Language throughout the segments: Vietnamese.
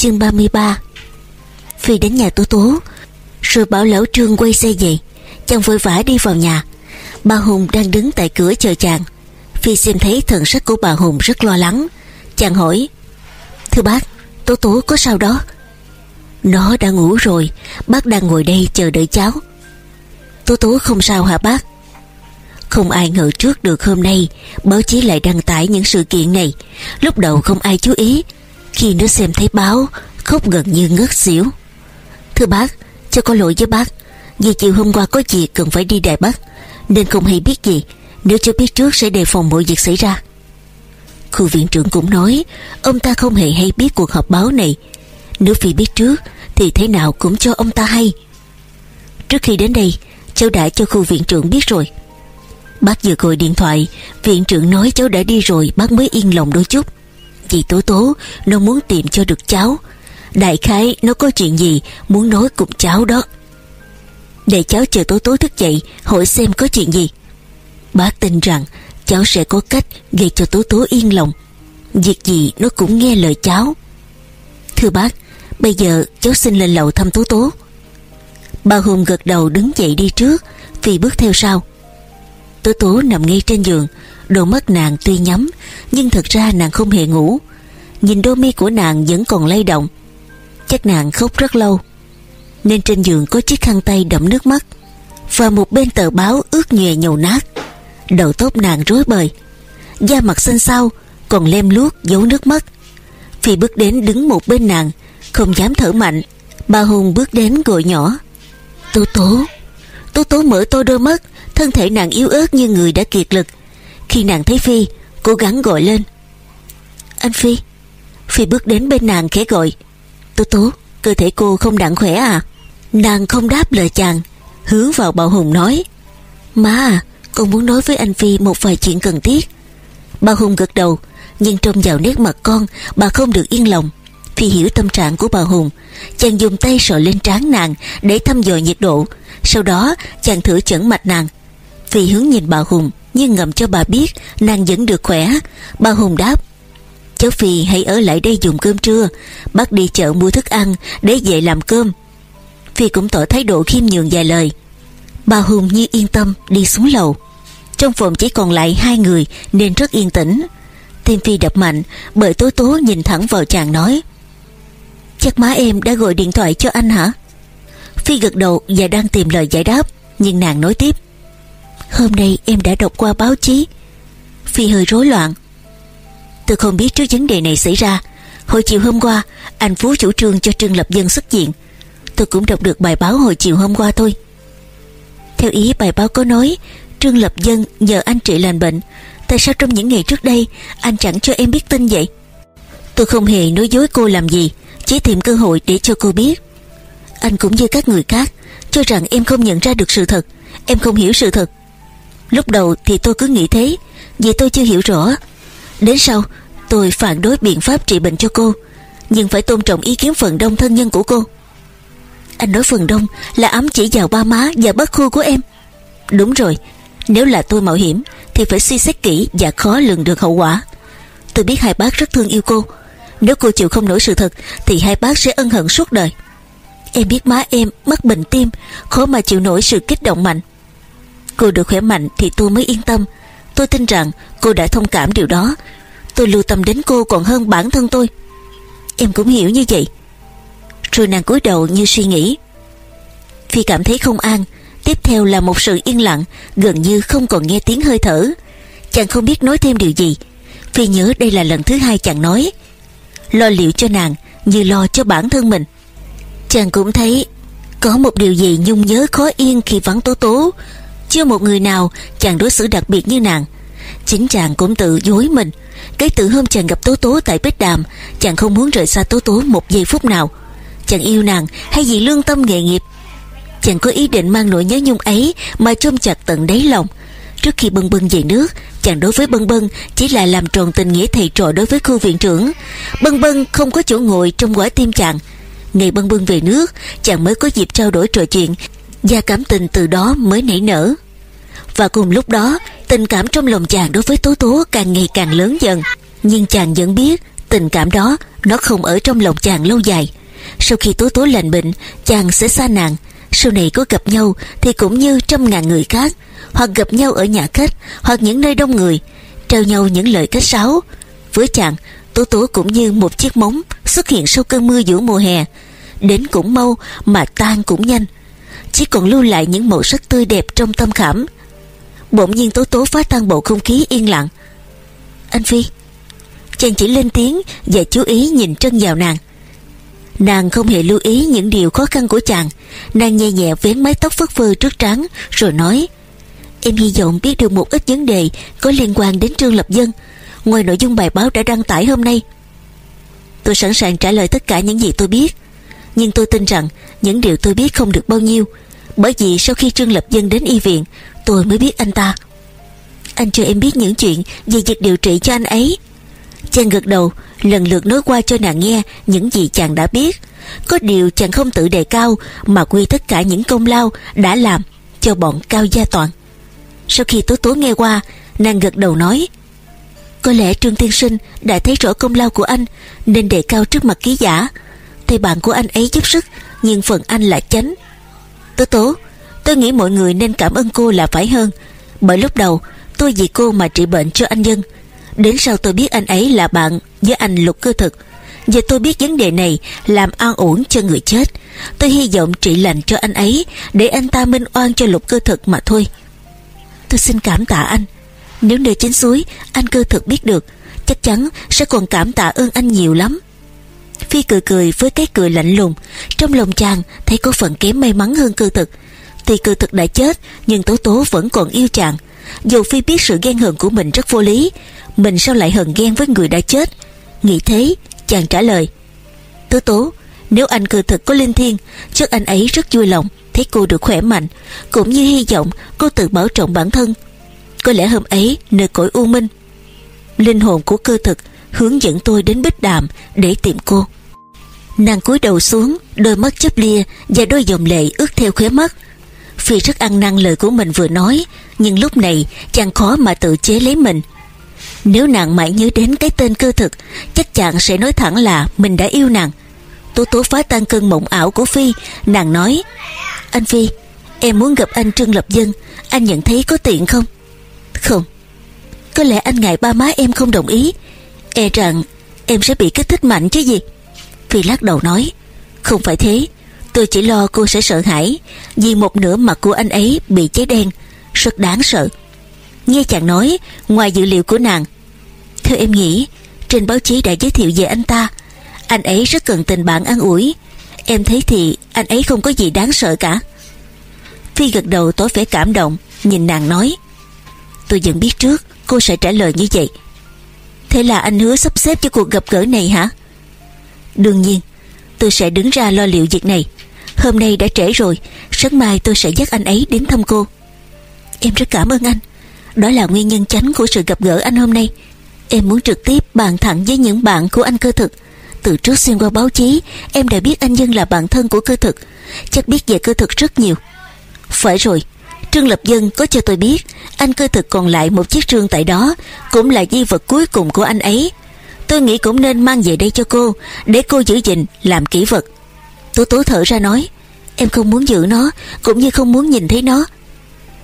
Chương 33 Phi đến nhà Tố Tố Rồi bảo lão Trương quay xe về, Chàng vội vã đi vào nhà. Bà Hùng đang đứng tại cửa chờ chàng. Phi xem thấy thần sắc của bà Hùng rất lo lắng. Chàng hỏi, Thưa bác Tố Tố có sao đó? Nó đã ngủ rồi, Bác đang ngồi đây chờ đợi cháu. Tố Tố không sao hả bác? Không ai ngờ trước được hôm nay, Báo chí lại đăng tải những sự kiện này. Lúc đầu không ai chú ý khi nó xem thấy báo, Khóc gần như ngất xỉu. Thưa bác, Cho có lỗi với bác. Vì chiều hôm qua có việc cần phải đi Đài Bắc, Nên không hay biết gì. Nếu chưa biết trước sẽ đề phòng mọi việc xảy ra. Khu viện trưởng cũng nói, Ông ta không hề hay biết cuộc họp báo này. Nếu Phi biết trước, Thì thế nào cũng cho ông ta hay. Trước khi đến đây, Cháu đã cho khu viện trưởng biết rồi. Bác vừa gọi điện thoại, Viện trưởng nói cháu đã đi rồi, Bác mới yên lòng đôi chút chị Tố Tố, Nó muốn tìm cho được cháu. Đại khái nó có chuyện gì Muốn nói cùng cháu đó. Để cháu chờ Tố Tố thức dậy, Hỏi xem có chuyện gì. Bác tin rằng cháu sẽ có cách Gây cho Tố Tố yên lòng. Việc gì nó cũng nghe lời cháu. Thưa bác, Bây giờ cháu xin lên lầu thăm Tố Tố. Bà Hùng gật đầu đứng dậy đi trước Phi bước theo sau. Tố Tố nằm ngay trên giường. Đôi mắt nàng tuy nhắm, Nhưng thật ra nàng không hề ngủ. Nhìn đôi mi của nàng vẫn còn lay động. Chắc nàng khóc rất lâu. Nên trên giường có chiếc khăn tay đẫm nước mắt. Và một bên tờ báo ướt nhòe nhầu nát. Đầu tóc nàng rối bời. Da mặt xanh xao, Còn lem luốc giấu nước mắt. Phi bước đến đứng một bên nàng, Không dám thở mạnh. Ba Hùng bước đến gọi nhỏ. Tố tố. Tố tố mở to đôi mắt Thân thể nàng yếu ớt như người đã kiệt lực. Khi nàng thấy Phi, Cố gắng gọi lên. Anh Phi. Phi bước đến bên nàng khẽ gọi. Tố tố, Cơ thể cô không đặng khỏe à? Nàng không đáp lời chàng Hướng vào Bảo Hùng nói. Má à Con muốn nói với anh Phi một vài chuyện cần thiết. Bảo Hùng gật đầu, Nhưng trông vào nét mặt con, Bà không được yên lòng. Phi hiểu tâm trạng của bà Hùng. Chàng dùng tay sờ lên trán nàng Để thăm dò nhiệt độ. Sau đó, chàng thử chẩn mạch nàng. Phi hướng nhìn bà Hùng, Nhưng ngầm cho bà biết, nàng vẫn được khỏe. Bà Hùng đáp, Cháu Phi hãy ở lại đây dùng cơm trưa, Bác đi chợ mua thức ăn, Để về làm cơm. Phi cũng tỏ thái độ khiêm nhường vài lời. Bà Hùng như yên tâm đi xuống lầu. Trong phòng chỉ còn lại hai người, Nên rất yên tĩnh. Tim Phi đập mạnh, Bởi tố tố nhìn thẳng vào chàng nói, Chắc má em đã gọi điện thoại cho anh hả? Phi gật đầu và đang tìm lời giải đáp, Nhưng nàng nói tiếp Hôm nay em đã đọc qua báo chí. Phi hơi rối loạn. Tôi không biết trước vấn đề này xảy ra. Hồi chiều hôm qua, Anh Phú chủ trương cho Trương Lập Dân xuất diện. Tôi cũng đọc được bài báo hồi chiều hôm qua thôi. Theo ý bài báo có nói, Trương Lập Dân nhờ anh trị lành bệnh. Tại sao trong những ngày trước đây, Anh chẳng cho em biết tin vậy? Tôi không hề nói dối cô làm gì, Chỉ tìm cơ hội để cho cô biết. Anh cũng như các người khác, Cho rằng em không nhận ra được sự thật. Em không hiểu sự thật. Lúc đầu thì tôi cứ nghĩ thế, Vì tôi chưa hiểu rõ. Đến sau, tôi phản đối biện pháp trị bệnh cho cô, Nhưng phải tôn trọng ý kiến phần đông thân nhân của cô. Anh nói phần đông là ám chỉ vào ba má và bất khu của em. Đúng rồi, Nếu là tôi mạo hiểm Thì phải suy xét kỹ và khó lường được hậu quả. Tôi biết hai bác rất thương yêu cô. Nếu cô chịu không nổi sự thật Thì hai bác sẽ ân hận suốt đời. Em biết má em mắc bệnh tim, Khó mà chịu nổi sự kích động mạnh. Cô được khỏe mạnh thì tôi mới yên tâm. Tôi tin rằng cô đã thông cảm điều đó. Tôi lưu tâm đến cô còn hơn bản thân tôi. Em cũng hiểu như vậy. Rồi nàng cúi đầu như suy nghĩ. Phi cảm thấy không an. Tiếp theo là một sự yên lặng, Gần như không còn nghe tiếng hơi thở. Chàng không biết nói thêm điều gì. Phi nhớ đây là lần thứ hai chàng nói. Lo liệu cho nàng Như lo cho bản thân mình. Chàng cũng thấy Có một điều gì nhung nhớ khó yên khi vắng tố tố chưa một người nào, chàng đối xử đặc biệt như nàng. Chính chàng cũng tự dối mình. Cái từ hôm chàng gặp Tố Tố tại Bích Đàm, Chàng không muốn rời xa Tố Tố một giây phút nào. Chàng yêu nàng hay vì lương tâm nghề nghiệp? Chàng có ý định mang nỗi nhớ nhung ấy Mà chôm chặt tận đáy lòng. Trước khi bân bân về nước, Chàng đối với bân bân chỉ là làm tròn tình nghĩa thầy trò đối với khu viện trưởng. Bân bân không có chỗ ngồi trong quả tim chàng. Ngày bân bân về nước, Chàng mới có dịp trao đổi trò chuyện và cảm tình từ đó mới nảy nở. Và cùng lúc đó, tình cảm trong lòng chàng đối với tố tố càng ngày càng lớn dần. Nhưng chàng vẫn biết Tình cảm đó, Nó không ở trong lòng chàng lâu dài. Sau khi tố tố lành bệnh, Chàng sẽ xa nàng. Sau này có gặp nhau Thì cũng như trăm ngàn người khác, Hoặc gặp nhau ở nhà khách, Hoặc những nơi đông người, Trao nhau những lời cách sáo. Với chàng, Tố tố cũng như một chiếc móng Xuất hiện sau cơn mưa giữa mùa hè. Đến cũng mau mà tan cũng nhanh. Chỉ còn lưu lại những màu sắc tươi đẹp trong tâm khảm. Bỗng nhiên tố tố phá tan bầu không khí yên lặng. Anh Phi. Chàng chỉ lên tiếng Và chú ý nhìn chân vào nàng. Nàng không hề lưu ý những điều khó khăn của chàng. Nàng nhẹ nhẹ vén mái tóc phất phơ trước trán, Rồi nói, Em hy vọng biết được một ít vấn đề Có liên quan đến Trương Lập Dân. Ngoài nội dung bài báo đã đăng tải hôm nay. Tôi sẵn sàng trả lời tất cả những gì tôi biết. Nhưng tôi tin rằng Những điều tôi biết không được bao nhiêu. Bởi vì sau khi Trương Lập Dân đến y viện, Tôi mới biết anh ta. Anh cho em biết những chuyện Về việc điều trị cho anh ấy. Chàng gật đầu, lần lượt nói qua cho nàng nghe Những gì chàng đã biết. Có điều chàng không tự đề cao, Mà quy tất cả những công lao đã làm Cho bọn cao gia toàn. Sau khi tố tố nghe qua, Nàng gật đầu nói, Có lẽ Trương Tiên Sinh đã thấy rõ công lao của anh, Nên đề cao trước mặt ký giả. Thì bạn của anh ấy giúp sức, Nhưng phần anh là chánh. Tố tố, Tôi nghĩ mọi người nên cảm ơn cô là phải hơn. Bởi lúc đầu, tôi vì cô mà trị bệnh cho anh Dân Đến sau tôi biết anh ấy là bạn với anh Lục Cơ Thực. Và tôi biết vấn đề này làm an ổn cho người chết. Tôi hy vọng trị lành cho anh ấy Để anh ta minh oan cho Lục Cơ Thực mà thôi. Tôi xin cảm tạ anh. Nếu nơi chính suối, anh Cơ Thực biết được, Chắc chắn sẽ còn cảm tạ ơn anh nhiều lắm. Phi cười cười với cái cười lạnh lùng. Trong lòng chàng, thấy có phần kém may mắn hơn Cư thực. Tuy Cư thực đã chết, Nhưng Tố Tố vẫn còn yêu chàng. Dù Phi biết sự ghen hận của mình rất vô lý, Mình sao lại hận ghen với người đã chết? Nghĩ thế, chàng trả lời, Tố Tố, Nếu anh Cư thực có linh thiên Chắc anh ấy rất vui lòng Thấy cô được khỏe mạnh, Cũng như hy vọng cô tự bảo trọng bản thân. Có lẽ hôm ấy, nơi cõi u minh, Linh hồn của cơ thực Hướng dẫn tôi đến bích đàm Để tìm cô. Nàng cúi đầu xuống, Đôi mắt chớp lia Và đôi dòng lệ ướt theo khóe mắt. Phi rất ăn năn lời của mình vừa nói, Nhưng lúc này chàng khó mà tự chế lấy mình. Nếu nàng mãi nhớ đến cái tên cơ thực, Chắc chàng sẽ nói thẳng là Mình đã yêu nàng. Tố tố phá tan cơn mộng ảo của Phi, Nàng nói, Anh Phi, Em muốn gặp anh Trương Lập Dân, Anh nhận thấy có tiện không? Không. Có lẽ anh ngại ba má em không đồng ý E rằng em sẽ bị kích thích mạnh chứ gì? Phi lắc đầu nói, Không phải thế. Tôi chỉ lo cô sẽ sợ hãi Vì một nửa mặt của anh ấy bị cháy đen, Rất đáng sợ. Nghe chàng nói, Ngoài dữ liệu của nàng, Theo em nghĩ, Trên báo chí đã giới thiệu về anh ta. Anh ấy rất cần tình bạn an ủi. Em thấy thì anh ấy không có gì đáng sợ cả. Phi gật đầu tối vẻ cảm động, Nhìn nàng nói, Tôi vẫn biết trước cô sẽ trả lời như vậy. Thế là anh hứa sắp xếp cho cuộc gặp gỡ này hả? Đương nhiên, Tôi sẽ đứng ra lo liệu việc này. Hôm nay đã trễ rồi, Sáng mai tôi sẽ dắt anh ấy đến thăm cô. Em rất cảm ơn anh. Đó là nguyên nhân chính của sự gặp gỡ anh hôm nay. Em muốn trực tiếp bàn thẳng với những bạn của anh cơ thực. Từ trước xuyên qua báo chí, Em đã biết anh Dân là bạn thân của cơ thực. Chắc biết về cơ thực rất nhiều. Phải rồi Trương Lập Dân có cho tôi biết Anh cơ thực còn lại một chiếc trương tại đó Cũng là di vật cuối cùng của anh ấy. Tôi nghĩ cũng nên mang về đây cho cô Để cô giữ gìn làm kỹ vật. Tố tố thở ra nói Em không muốn giữ nó Cũng như không muốn nhìn thấy nó.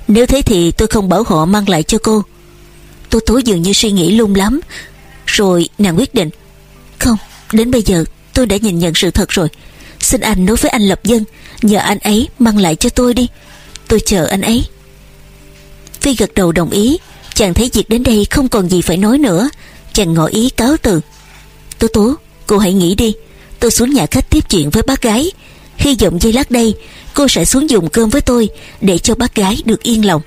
Nếu thế thì tôi không bảo họ mang lại cho cô. Tố tố dường như suy nghĩ lung lắm. Rồi nàng quyết định Không, đến bây giờ tôi đã nhìn nhận sự thật rồi. Xin anh nói với anh Lập Dân Nhờ anh ấy mang lại cho tôi đi. Tôi chờ anh ấy. Phi gật đầu đồng ý, Chàng thấy việc đến đây không còn gì phải nói nữa. Chàng ngỏ ý cáo từ, Tố tố, cô hãy nghĩ đi, Tôi xuống nhà khách tiếp chuyện với bác gái. Hy vọng giây lát đây, Cô sẽ xuống dùng cơm với tôi Để cho bác gái được yên lòng.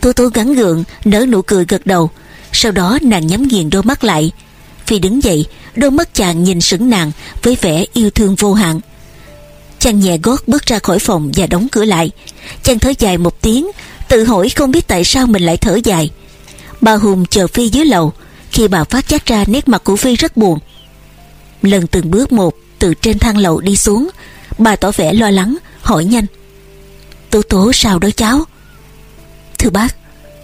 Tố tố gắn gượng, nở nụ cười gật đầu. Sau đó nàng nhắm nghiền đôi mắt lại. Phi đứng dậy, Đôi mắt chàng nhìn sững nàng Với vẻ yêu thương vô hạn. Chàng nhẹ gót bước ra khỏi phòng Và đóng cửa lại. Chàng thở dài một tiếng, Tự hỏi không biết tại sao mình lại thở dài. Bà Hùng chờ Phi dưới lầu. Khi bà phát giác ra nét mặt của Phi rất buồn. Lần từng bước một, Từ trên thang lầu đi xuống, Bà tỏ vẻ lo lắng, hỏi nhanh. Tố tố sao đó cháu? Thưa bác,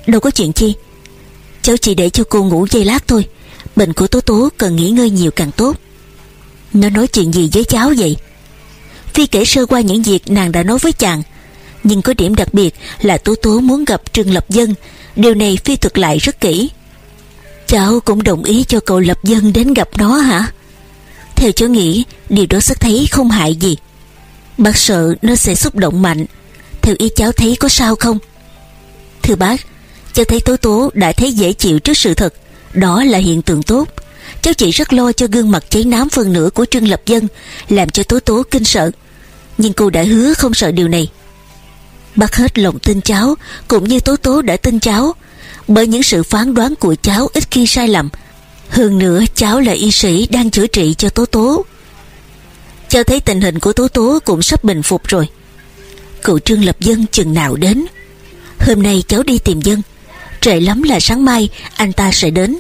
Đâu có chuyện chi. Cháu chỉ để cho cô ngủ dây lát thôi. Bệnh của Tố Tố cần nghỉ ngơi nhiều càng tốt. Nó nói chuyện gì với cháu vậy? Phi kể sơ qua những việc nàng đã nói với chàng, Nhưng có điểm đặc biệt là Tố Tố muốn gặp Trương Lập Dân. Điều này Phi thuật lại rất kỹ. Cháu cũng đồng ý cho cậu Lập Dân đến gặp nó hả? Theo cháu nghĩ, Điều đó sẽ thấy không hại gì. Bác sợ nó sẽ xúc động mạnh. Theo ý cháu thấy có sao không? Thưa bác, Cháu thấy Tố Tố đã thấy dễ chịu trước sự thật. Đó là hiện tượng tốt. Cháu chỉ rất lo cho gương mặt cháy nám phần nửa của Trương Lập Dân, Làm cho Tố Tố kinh sợ. Nhưng cô đã hứa không sợ điều này. Bác hết lòng tin cháu, Cũng như Tố Tố đã tin cháu. Bởi những sự phán đoán của cháu ít khi sai lầm. Hơn nữa, cháu là y sĩ đang chữa trị cho Tố Tố. Cháu thấy tình hình của Tố Tố cũng sắp bình phục rồi. Cậu Trương Lập Dân chừng nào đến. Hôm nay cháu đi tìm dân. Trễ lắm là sáng mai, Anh ta sẽ đến.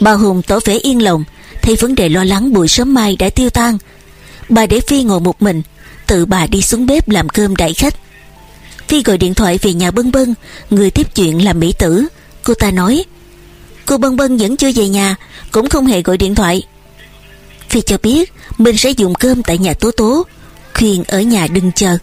Bà Hùng tỏ vẻ yên lòng, Thấy vấn đề lo lắng buổi sớm mai đã tiêu tan. Bà để Phi ngồi một mình Tự bà đi xuống bếp làm cơm đại khách. Phi gọi điện thoại về nhà Bân Bân, Người tiếp chuyện là Mỹ Tử. Cô ta nói, Cô Bân Bân vẫn chưa về nhà, Cũng không hề gọi điện thoại. Phi cho biết Mình sẽ dùng cơm tại nhà Tố Tố, Khuyên ở nhà đừng chờ.